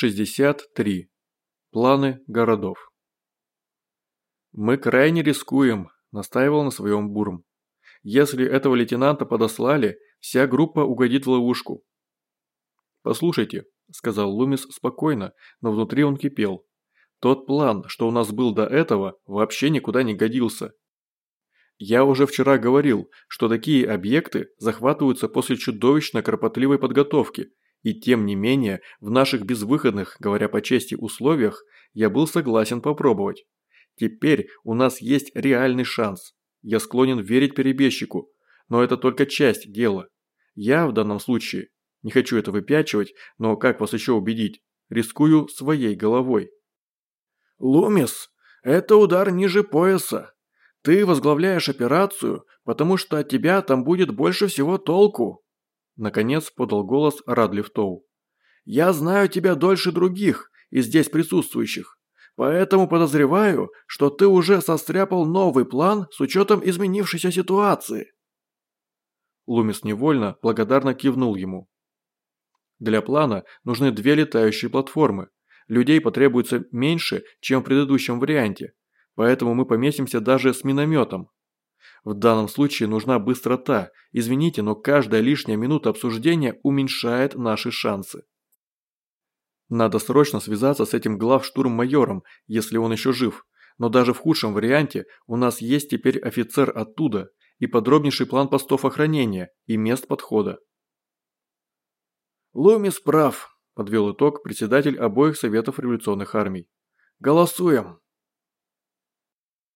63. Планы городов. «Мы крайне рискуем», – настаивал на своем Бурм. «Если этого лейтенанта подослали, вся группа угодит в ловушку». «Послушайте», – сказал Лумис спокойно, но внутри он кипел. «Тот план, что у нас был до этого, вообще никуда не годился. Я уже вчера говорил, что такие объекты захватываются после чудовищно кропотливой подготовки – и тем не менее, в наших безвыходных, говоря по чести, условиях, я был согласен попробовать. Теперь у нас есть реальный шанс. Я склонен верить перебежчику, но это только часть дела. Я в данном случае, не хочу это выпячивать, но как вас еще убедить, рискую своей головой. Лумис, это удар ниже пояса. Ты возглавляешь операцию, потому что от тебя там будет больше всего толку. Наконец подал голос Радлив Тоу. «Я знаю тебя дольше других из здесь присутствующих, поэтому подозреваю, что ты уже состряпал новый план с учетом изменившейся ситуации». Лумис невольно благодарно кивнул ему. Для плана нужны две летающие платформы. Людей потребуется меньше, чем в предыдущем варианте, поэтому мы поместимся даже с минометом. В данном случае нужна быстрота. Извините, но каждая лишняя минута обсуждения уменьшает наши шансы. Надо срочно связаться с этим главштурм-майором, если он еще жив. Но даже в худшем варианте у нас есть теперь офицер оттуда и подробнейший план постов охранения и мест подхода. Лумис прав, подвел итог председатель обоих советов революционных армий. Голосуем.